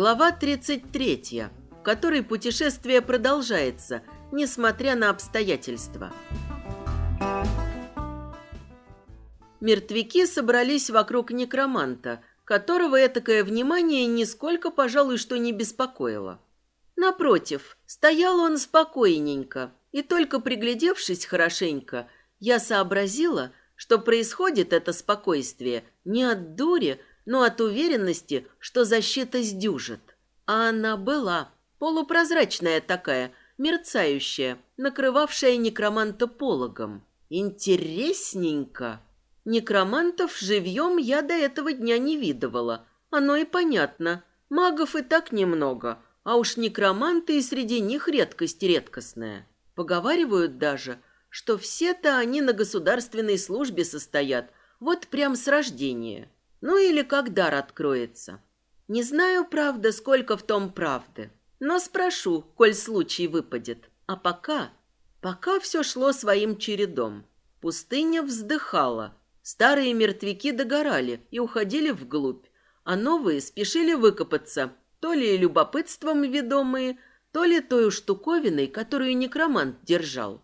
Глава 33, в которой путешествие продолжается, несмотря на обстоятельства. Мертвяки собрались вокруг некроманта, которого этакое внимание нисколько, пожалуй, что не беспокоило. Напротив, стоял он спокойненько, и только приглядевшись хорошенько, я сообразила, что происходит это спокойствие не от дури, но от уверенности, что защита сдюжит. А она была, полупрозрачная такая, мерцающая, накрывавшая некроманта пологом. Интересненько. Некромантов живьем я до этого дня не видывала. Оно и понятно. Магов и так немного, а уж некроманты и среди них редкость редкостная. Поговаривают даже – что все-то они на государственной службе состоят, вот прям с рождения. Ну или как дар откроется. Не знаю, правда, сколько в том правды, но спрошу, коль случай выпадет. А пока, пока все шло своим чередом. Пустыня вздыхала, старые мертвяки догорали и уходили вглубь, а новые спешили выкопаться, то ли любопытством ведомые, то ли той штуковиной, которую некромант держал.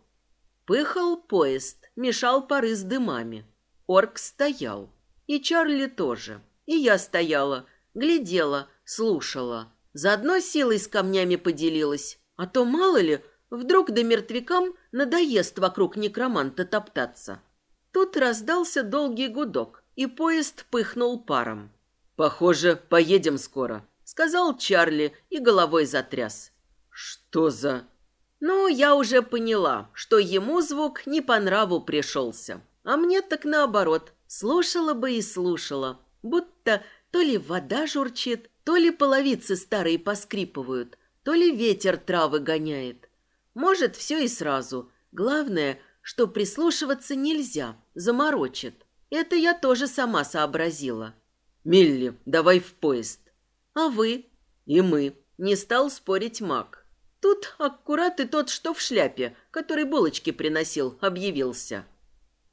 Пыхал поезд, мешал пары с дымами. Орк стоял. И Чарли тоже. И я стояла, глядела, слушала. Заодно силой с камнями поделилась. А то, мало ли, вдруг до мертвякам надоест вокруг некроманта топтаться. Тут раздался долгий гудок, и поезд пыхнул паром. «Похоже, поедем скоро», — сказал Чарли и головой затряс. «Что за...» Ну, я уже поняла, что ему звук не по нраву пришелся. А мне так наоборот. Слушала бы и слушала. Будто то ли вода журчит, то ли половицы старые поскрипывают, то ли ветер травы гоняет. Может, все и сразу. Главное, что прислушиваться нельзя, заморочит. Это я тоже сама сообразила. «Милли, давай в поезд». «А вы?» «И мы». Не стал спорить маг. Тут аккурат и тот, что в шляпе, который булочки приносил, объявился.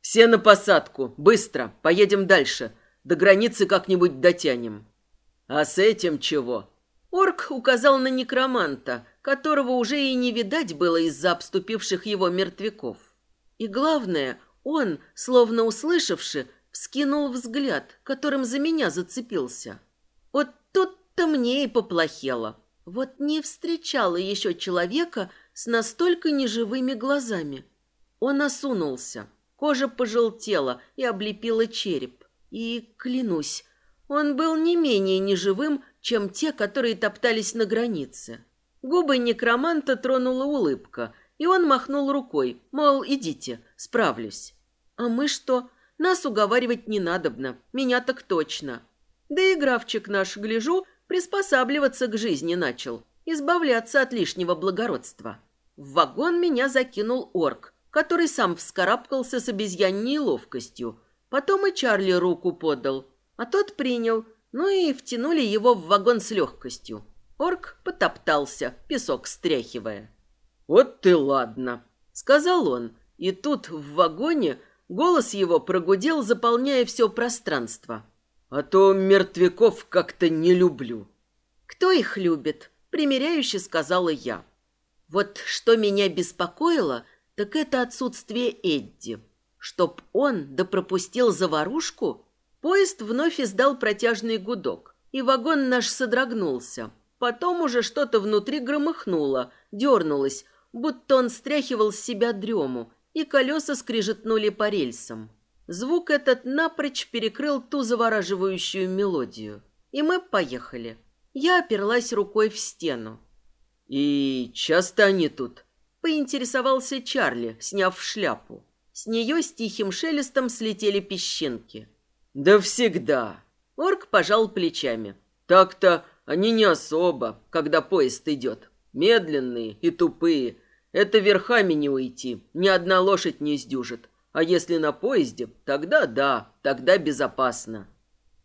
«Все на посадку! Быстро! Поедем дальше! До границы как-нибудь дотянем!» «А с этим чего?» Орк указал на некроманта, которого уже и не видать было из-за обступивших его мертвяков. И главное, он, словно услышавши, вскинул взгляд, которым за меня зацепился. Вот тут-то мне и поплохело. Вот не встречала еще человека с настолько неживыми глазами. Он осунулся, кожа пожелтела и облепила череп. И, клянусь, он был не менее неживым, чем те, которые топтались на границе. Губы некроманта тронула улыбка, и он махнул рукой, мол, идите, справлюсь. А мы что? Нас уговаривать не надобно, меня так точно. Да и графчик наш, гляжу, приспосабливаться к жизни начал, избавляться от лишнего благородства. В вагон меня закинул орк, который сам вскарабкался с обезьянней ловкостью. Потом и Чарли руку подал, а тот принял, ну и втянули его в вагон с легкостью. Орк потоптался, песок стряхивая. «Вот ты ладно», — сказал он, и тут в вагоне голос его прогудел, заполняя все пространство. А то мертвяков как-то не люблю. Кто их любит? Примеряюще сказала я. Вот что меня беспокоило, так это отсутствие Эдди. Чтоб он да пропустил заварушку, поезд вновь издал протяжный гудок, и вагон наш содрогнулся. Потом уже что-то внутри громыхнуло, дернулось, будто он стряхивал с себя дрему, и колеса скрижетнули по рельсам. Звук этот напрочь перекрыл ту завораживающую мелодию. И мы поехали. Я оперлась рукой в стену. «И часто они тут?» Поинтересовался Чарли, сняв шляпу. С нее с тихим шелестом слетели песчинки. «Да всегда!» Орк пожал плечами. «Так-то они не особо, когда поезд идет. Медленные и тупые. Это верхами не уйти, ни одна лошадь не сдюжит. А если на поезде, тогда да, тогда безопасно.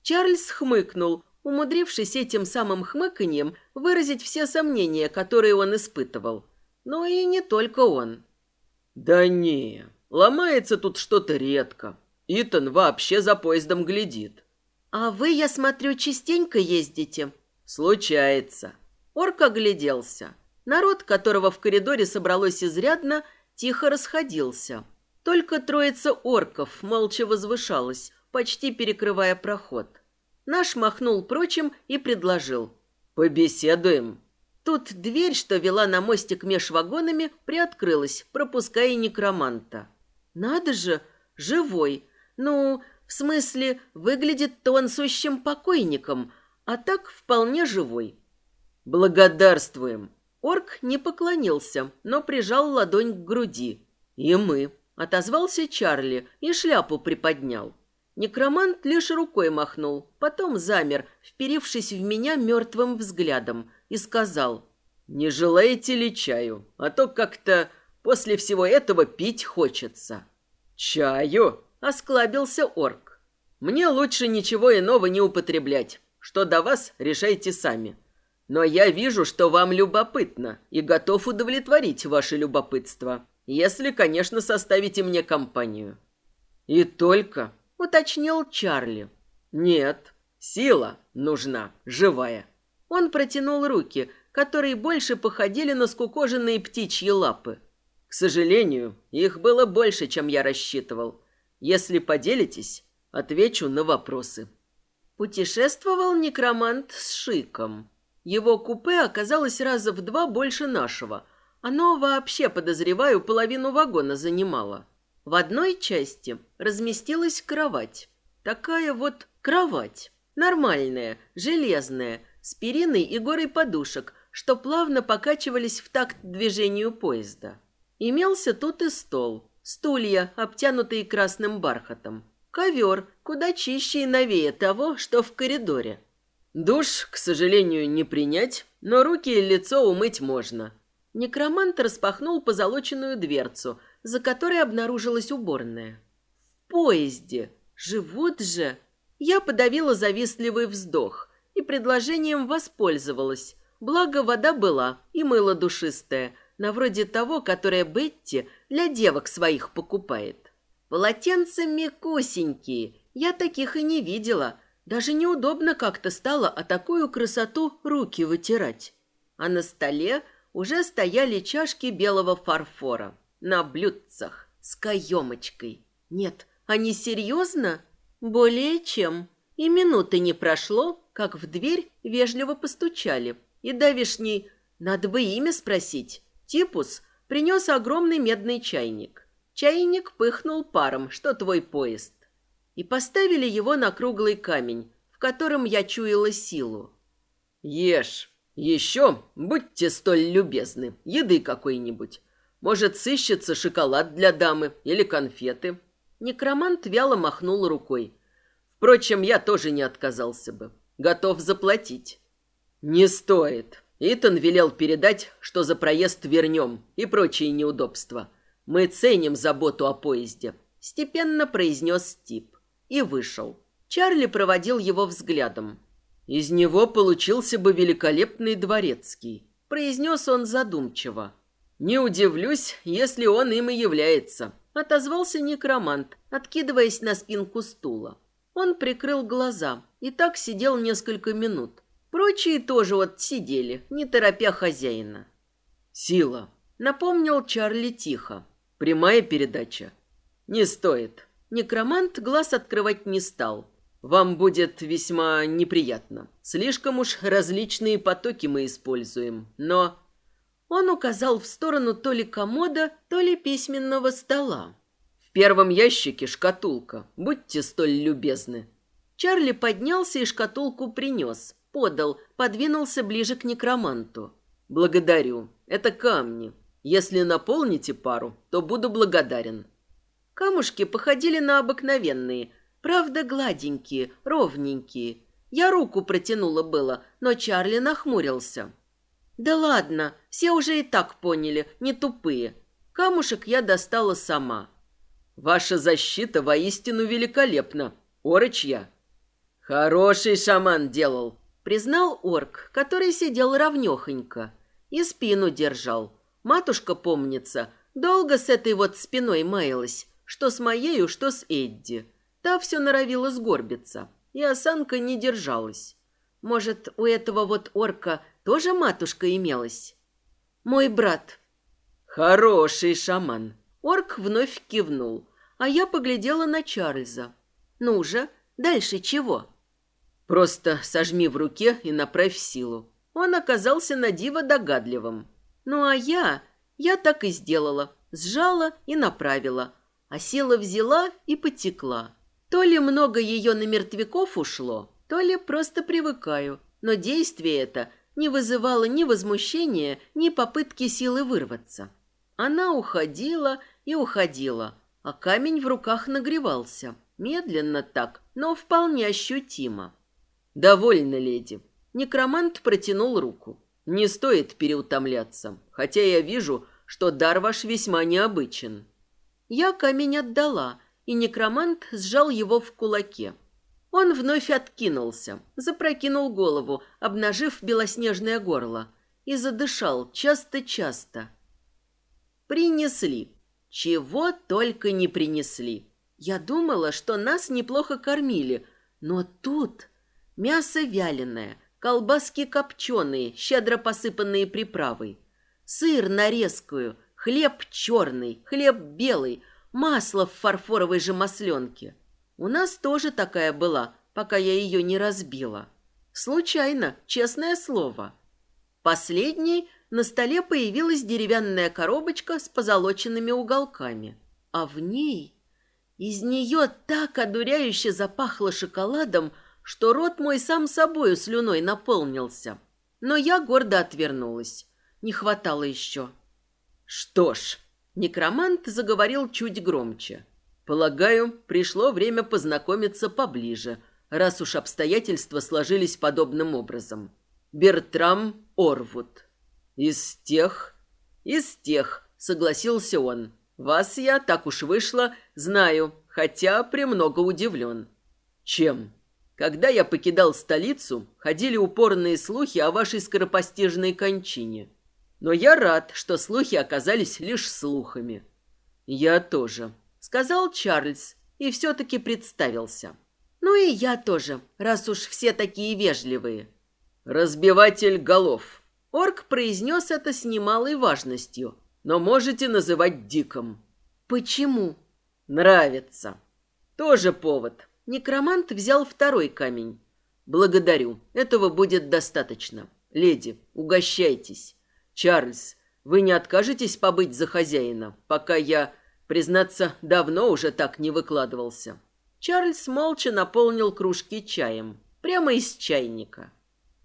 Чарльз хмыкнул, умудрившись этим самым хмыканьем выразить все сомнения, которые он испытывал. Но и не только он. Да не, ломается тут что-то редко. Итан вообще за поездом глядит. А вы, я смотрю, частенько ездите? Случается. Орк огляделся. Народ, которого в коридоре собралось изрядно, тихо расходился. Только троица орков молча возвышалась, почти перекрывая проход. Наш махнул прочим и предложил. «Побеседуем». Тут дверь, что вела на мостик меж вагонами, приоткрылась, пропуская некроманта. «Надо же, живой. Ну, в смысле, выглядит-то он сущим покойником, а так вполне живой». «Благодарствуем». Орк не поклонился, но прижал ладонь к груди. «И мы», — отозвался Чарли и шляпу приподнял. Некромант лишь рукой махнул, потом замер, вперившись в меня мертвым взглядом, и сказал, «Не желаете ли чаю? А то как-то после всего этого пить хочется». «Чаю?» — осклабился орк. «Мне лучше ничего иного не употреблять. Что до вас, решайте сами. Но я вижу, что вам любопытно, и готов удовлетворить ваше любопытство, если, конечно, составите мне компанию». «И только...» уточнил Чарли. Нет, сила нужна, живая. Он протянул руки, которые больше походили на скукоженные птичьи лапы. К сожалению, их было больше, чем я рассчитывал. Если поделитесь, отвечу на вопросы. Путешествовал некромант с шиком. Его купе оказалось раза в два больше нашего. Оно вообще, подозреваю, половину вагона занимало. В одной части разместилась кровать. Такая вот кровать. Нормальная, железная, с периной и горой подушек, что плавно покачивались в такт движению поезда. Имелся тут и стол, стулья, обтянутые красным бархатом, ковер, куда чище и новее того, что в коридоре. Душ, к сожалению, не принять, но руки и лицо умыть можно. Некромант распахнул позолоченную дверцу – за которой обнаружилась уборная. В поезде. Живут же. Я подавила завистливый вздох и предложением воспользовалась. Благо вода была и мыло душистое, на вроде того, которое Бетти для девок своих покупает. Полотенца мекусенькие, я таких и не видела. Даже неудобно как-то стало о такую красоту руки вытирать. А на столе уже стояли чашки белого фарфора на блюдцах с каемочкой. Нет, они серьезно? Более чем. И минуты не прошло, как в дверь вежливо постучали. И давишний, надо бы имя спросить, Типус принес огромный медный чайник. Чайник пыхнул паром, что твой поезд. И поставили его на круглый камень, в котором я чуяла силу. «Ешь. Еще, будьте столь любезны, еды какой-нибудь. Может, сыщется шоколад для дамы или конфеты?» Некромант вяло махнул рукой. «Впрочем, я тоже не отказался бы. Готов заплатить». «Не стоит». Итан велел передать, что за проезд вернем и прочие неудобства. Мы ценим заботу о поезде», — степенно произнес Стип. И вышел. Чарли проводил его взглядом. «Из него получился бы великолепный дворецкий», — произнес он задумчиво. «Не удивлюсь, если он им и является», — отозвался некромант, откидываясь на спинку стула. Он прикрыл глаза и так сидел несколько минут. Прочие тоже вот сидели, не торопя хозяина. «Сила», — напомнил Чарли тихо. «Прямая передача». «Не стоит». Некромант глаз открывать не стал. «Вам будет весьма неприятно. Слишком уж различные потоки мы используем, но...» Он указал в сторону то ли комода, то ли письменного стола. «В первом ящике шкатулка. Будьте столь любезны». Чарли поднялся и шкатулку принес, подал, подвинулся ближе к некроманту. «Благодарю. Это камни. Если наполните пару, то буду благодарен». Камушки походили на обыкновенные, правда гладенькие, ровненькие. Я руку протянула было, но Чарли нахмурился. Да ладно, все уже и так поняли, не тупые. Камушек я достала сама. Ваша защита воистину великолепна. Орыч я. Хороший шаман делал, признал орк, который сидел ровнёхонько и спину держал. Матушка, помнится, долго с этой вот спиной маялась, что с моею, что с Эдди. Та все норовила сгорбиться, и осанка не держалась. Может, у этого вот орка тоже матушка имелась? Мой брат. Хороший шаман. Орк вновь кивнул, а я поглядела на Чарльза. Ну же, дальше чего? Просто сожми в руке и направь силу. Он оказался на диво догадливым. Ну а я, я так и сделала. Сжала и направила. А сила взяла и потекла. То ли много ее на мертвяков ушло, то ли просто привыкаю. Но действие это не вызывало ни возмущения, ни попытки силы вырваться. Она уходила и уходила, а камень в руках нагревался. Медленно так, но вполне ощутимо. «Довольно, леди». Некромант протянул руку. «Не стоит переутомляться, хотя я вижу, что дар ваш весьма необычен». Я камень отдала, и некромант сжал его в кулаке. Он вновь откинулся, запрокинул голову, обнажив белоснежное горло, и задышал часто-часто. Принесли. Чего только не принесли. Я думала, что нас неплохо кормили, но тут мясо вяленое, колбаски копченые, щедро посыпанные приправой, сыр нарезкую, хлеб черный, хлеб белый, масло в фарфоровой же масленке. У нас тоже такая была, пока я ее не разбила. Случайно, честное слово. Последней на столе появилась деревянная коробочка с позолоченными уголками, а в ней... Из нее так одуряюще запахло шоколадом, что рот мой сам собою слюной наполнился. Но я гордо отвернулась. Не хватало еще. Что ж, некромант заговорил чуть громче. Полагаю, пришло время познакомиться поближе, раз уж обстоятельства сложились подобным образом. Бертрам Орвуд. «Из тех?» «Из тех», — согласился он. «Вас я, так уж вышло, знаю, хотя премного удивлен». «Чем?» «Когда я покидал столицу, ходили упорные слухи о вашей скоропостижной кончине. Но я рад, что слухи оказались лишь слухами». «Я тоже», — сказал Чарльз и все-таки представился. «Ну и я тоже, раз уж все такие вежливые». «Разбиватель голов», Орк произнес это с немалой важностью. Но можете называть Диком. Почему? Нравится. Тоже повод. Некромант взял второй камень. Благодарю. Этого будет достаточно. Леди, угощайтесь. Чарльз, вы не откажетесь побыть за хозяина, пока я, признаться, давно уже так не выкладывался. Чарльз молча наполнил кружки чаем, прямо из чайника.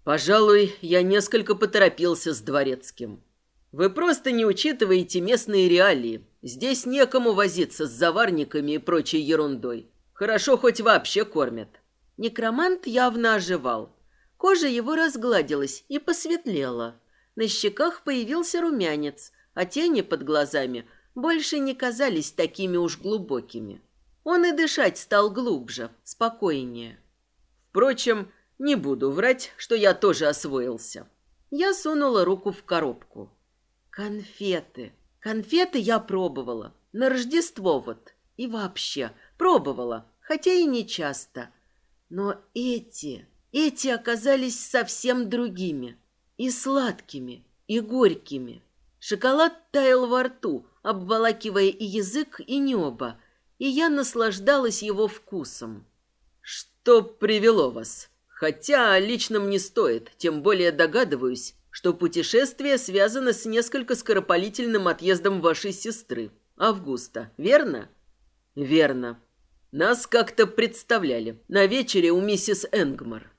Пожалуй, я несколько поторопился с дворецким. Вы просто не учитываете местные реалии. Здесь некому возиться с заварниками и прочей ерундой. Хорошо хоть вообще кормят. Некромант явно оживал. Кожа его разгладилась и посветлела. На щеках появился румянец, а тени под глазами больше не казались такими уж глубокими. Он и дышать стал глубже, спокойнее. Впрочем, не буду врать, что я тоже освоился. Я сунула руку в коробку. Конфеты. Конфеты я пробовала. На Рождество вот. И вообще, пробовала, хотя и не часто. Но эти, эти оказались совсем другими. И сладкими, и горькими. Шоколад таял во рту, обволакивая и язык, и небо, и я наслаждалась его вкусом. «Что привело вас?» Хотя лично мне стоит, тем более догадываюсь, что путешествие связано с несколько скоропалительным отъездом вашей сестры, Августа, верно? Верно. Нас как-то представляли на вечере у миссис Энгмар.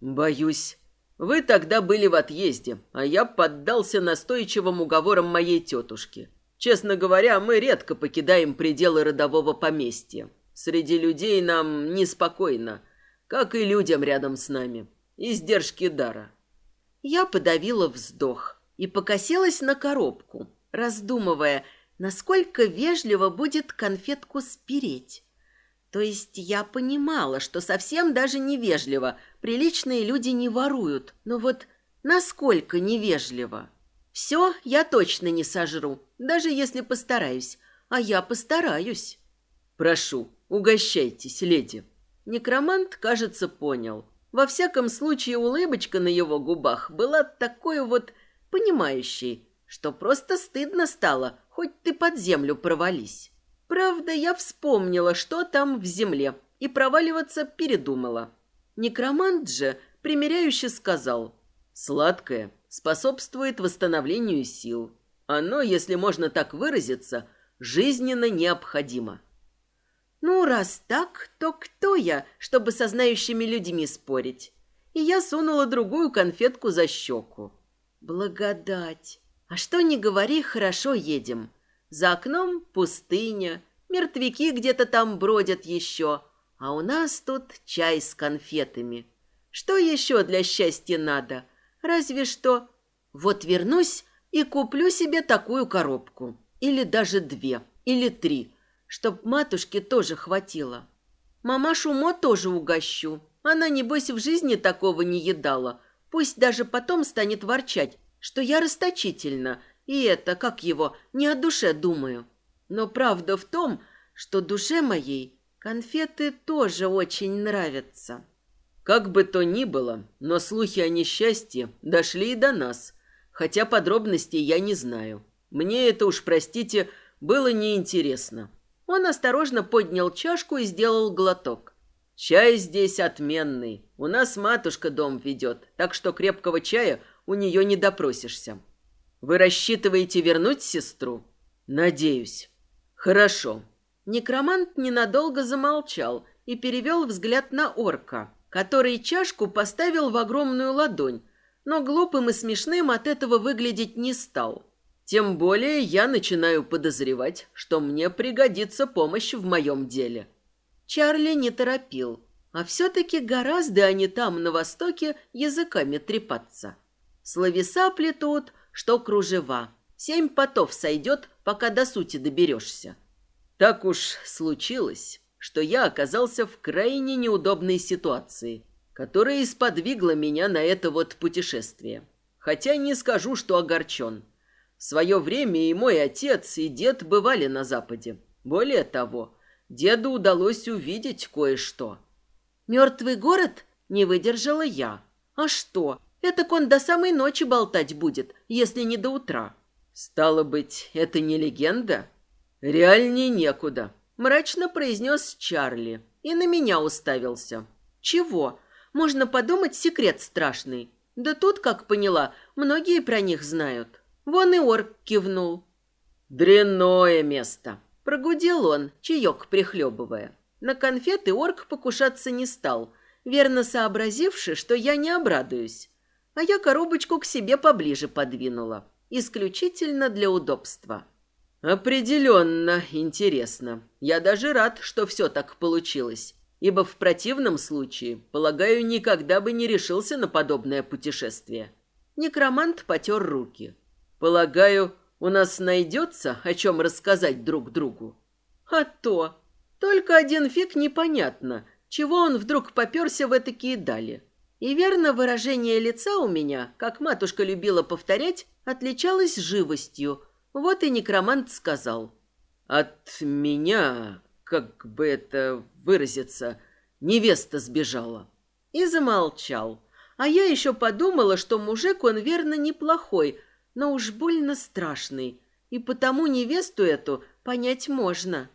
Боюсь, вы тогда были в отъезде, а я поддался настойчивым уговорам моей тетушки. Честно говоря, мы редко покидаем пределы родового поместья. Среди людей нам неспокойно – как и людям рядом с нами. Издержки дара. Я подавила вздох и покосилась на коробку, раздумывая, насколько вежливо будет конфетку спереть. То есть я понимала, что совсем даже невежливо, приличные люди не воруют, но вот насколько невежливо. Все я точно не сожру, даже если постараюсь, а я постараюсь. Прошу, угощайтесь, леди. Некромант, кажется, понял. Во всяком случае, улыбочка на его губах была такой вот понимающей, что просто стыдно стало, хоть ты под землю провались. Правда, я вспомнила, что там в земле, и проваливаться передумала. Некромант же примиряюще сказал, «Сладкое способствует восстановлению сил. Оно, если можно так выразиться, жизненно необходимо». Ну, раз так, то кто я, чтобы со знающими людьми спорить? И я сунула другую конфетку за щеку. Благодать. А что не говори, хорошо едем. За окном пустыня, мертвяки где-то там бродят еще, а у нас тут чай с конфетами. Что еще для счастья надо? Разве что... Вот вернусь и куплю себе такую коробку. Или даже две, или три, чтоб матушке тоже хватило. Мамашу Мо тоже угощу. Она, небось, в жизни такого не едала. Пусть даже потом станет ворчать, что я расточительна, и это, как его, не о душе думаю. Но правда в том, что душе моей конфеты тоже очень нравятся. Как бы то ни было, но слухи о несчастье дошли и до нас, хотя подробностей я не знаю. Мне это уж, простите, было неинтересно. Он осторожно поднял чашку и сделал глоток. Чай здесь отменный. У нас матушка дом ведет, так что крепкого чая у нее не допросишься. Вы рассчитываете вернуть сестру? Надеюсь. Хорошо. Некромант ненадолго замолчал и перевел взгляд на орка, который чашку поставил в огромную ладонь, но глупым и смешным от этого выглядеть не стал. Тем более я начинаю подозревать, что мне пригодится помощь в моем деле. Чарли не торопил, а все-таки гораздо они там, на Востоке, языками трепаться. Словеса плетут, что кружева. Семь потов сойдет, пока до сути доберешься. Так уж случилось, что я оказался в крайне неудобной ситуации, которая исподвигла меня на это вот путешествие. Хотя не скажу, что огорчен. В свое время и мой отец, и дед бывали на Западе. Более того, деду удалось увидеть кое-что. «Мертвый город?» — не выдержала я. «А что? Это он до самой ночи болтать будет, если не до утра». «Стало быть, это не легенда?» «Реальней некуда», — мрачно произнес Чарли и на меня уставился. «Чего? Можно подумать, секрет страшный. Да тут, как поняла, многие про них знают». Вон и орк кивнул. «Дрянное место!» Прогудел он, чаек прихлебывая. На конфеты орк покушаться не стал, верно сообразивши, что я не обрадуюсь. А я коробочку к себе поближе подвинула. Исключительно для удобства. «Определенно интересно. Я даже рад, что все так получилось, ибо в противном случае, полагаю, никогда бы не решился на подобное путешествие». Некромант потер руки. Полагаю, у нас найдется, о чем рассказать друг другу. А то. Только один фиг непонятно, чего он вдруг поперся в такие дали. И верно, выражение лица у меня, как матушка любила повторять, отличалось живостью. Вот и некромант сказал. От меня, как бы это выразиться, невеста сбежала. И замолчал. А я еще подумала, что мужик он верно неплохой, но уж больно страшный, и потому невесту эту понять можно.